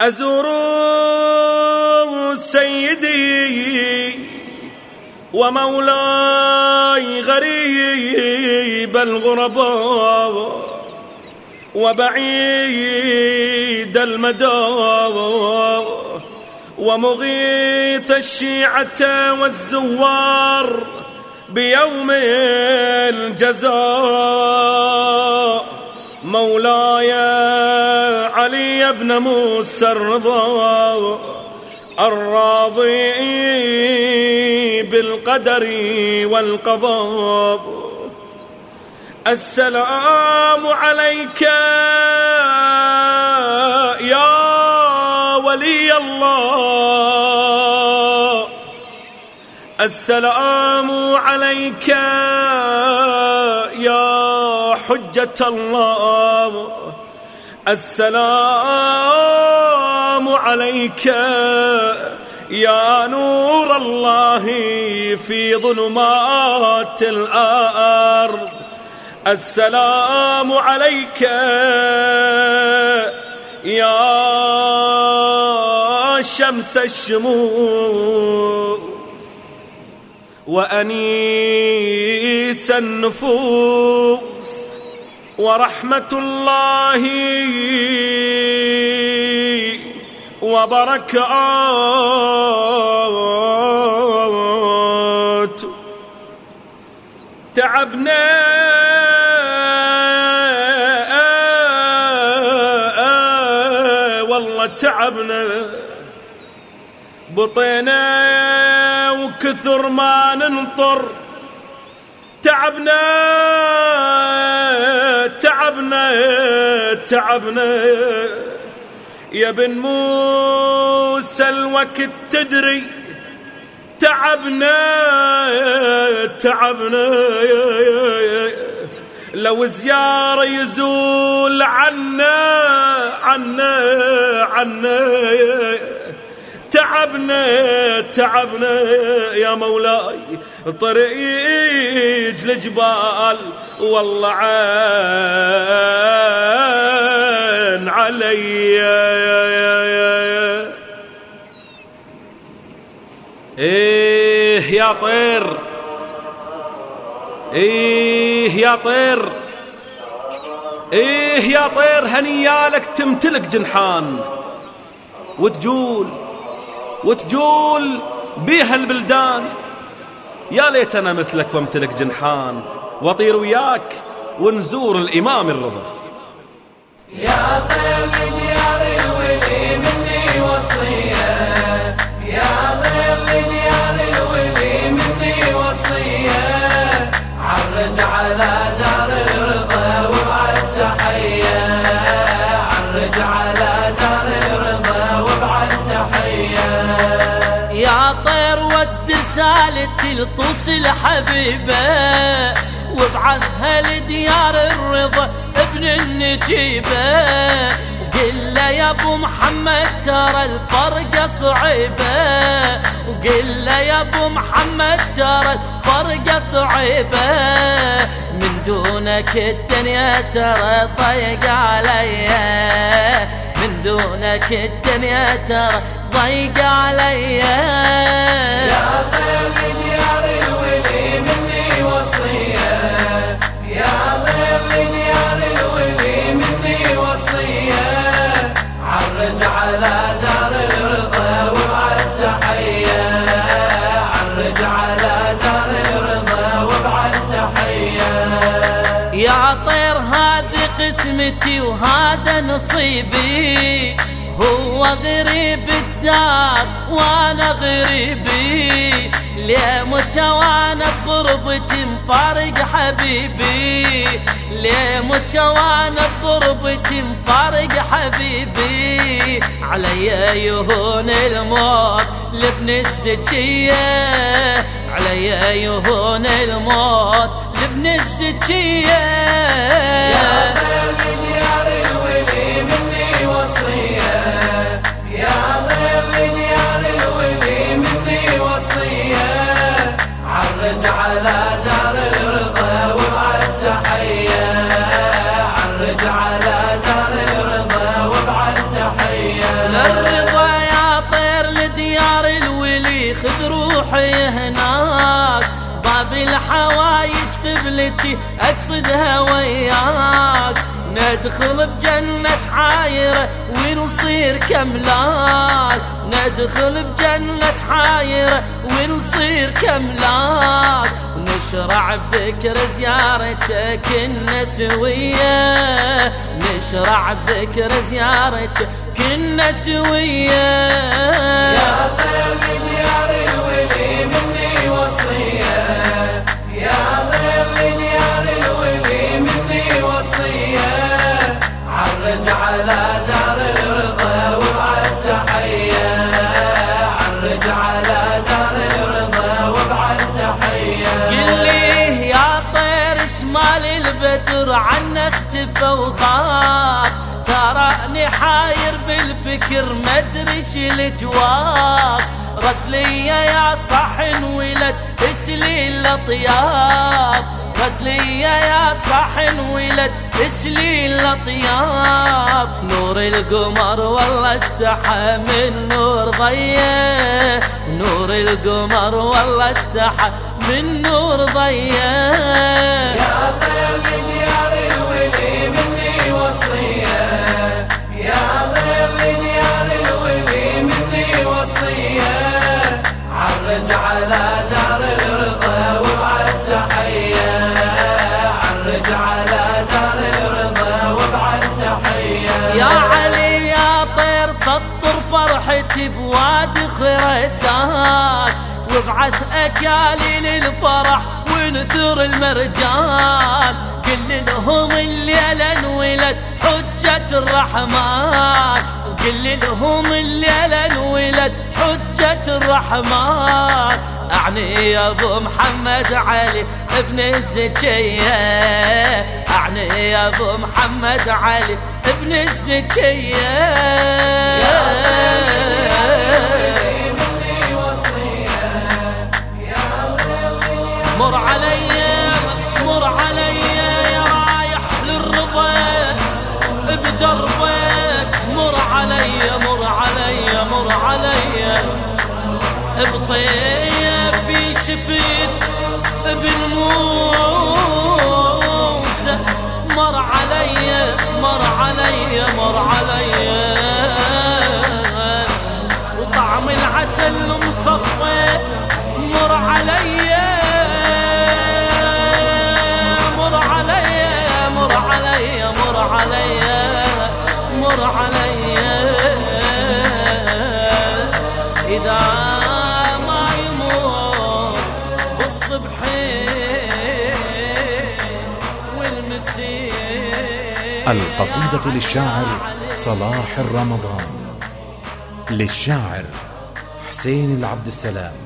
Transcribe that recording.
أزور سيدي ومولاي غريب الغرباء وبعيد المدى ومغيث الشيعة والزوار بيوم الجزاء. مولاي علي بن موسى الرضا الراضي بالقدر والقضاء. السلام عليك يا ولي الله. السلام عليك يا حجة الله السلام عليك يا نور الله في ظلمات الأرض السلام عليك يا شمس الشموس. وأنيس النفوس ورحمة الله وبركات تعبنا والله تعبنا. بطينا وكثر ما ننطر. تعبنا تعبنا تعبنا. يا بن موسى الوقت تدري. تعبنا تعبنا. لو زيارة يزول عنا عنا عنا. تعبنا تعبنا يا مولاي. طريق الجبال والله عين علي. إيه يا طير. إيه يا طير. إيه يا طير هنيالك تمتلك جنحان. وتجول. وتجول بيها البلدان. يا ليتنا مثلك وامتلك جنحان وأطير وياك ونزور الإمام الرضا. يا طير لديار الولي ود رسالتي لطوس الحبيبه وابعثها لديار الرضا ابن النجيبة. وقل له يا أبو محمد ترى الفرقه صعيبة. وقل له يا أبو محمد ترى الفرقه صعيبة. من دونك الدنيا ترى ضيق عليا من دونك الدنيا ترى ضيق عليا يا طير قسمتي وهذا نصيبي هو غريب الدار وأنا غريبي. ليه متوانا بغربتي مفارق حبيبي. ليه متوانا بغربتي مفارق حبيبي. علي يهون الموت لابن السجية. علي يهون الموت لابن السجية. يا لديار الولي خذ روحي هناك. باب الحوايج قبلتي أقصدها وياك. ندخل بجنة حايرة ونصير كملاك. ندخل بجنة حايرة ونصير كملاك. نشرع بذكر زيارتك النسوية. نشرع بذكر زيارتك النسوية يا شمال البدر عنا اختفى وغاب. تراني حاير بالفكر مدري الجواب رد لي يا صحن ولد اسلي الأطياب. رد لي يا صحن ولد اسلي الأطياب. نور القمر والله استحى من نور ضية. نور القمر والله استحى من نور ضية. فرحتي بوادي خريسان وابعث اكالي للفرح ونثر المرجان. قل لهم الليلة انولد حجة الرحمن. وقل لهم الليلة انولد حجة الرحمن. أعني يا أبو محمد علي ابن الزكية. أعني يا أبو محمد علي ابن الزكية. مر علي مر علي يا رايح للرضا بدربك مر علي مر علي مر علي بطيب في شفت مر علي. إذا ما يمر بالصبحين والمسين القصيدة للشاعر صلاح الرمضان. للشاعر حسين العبد السلام.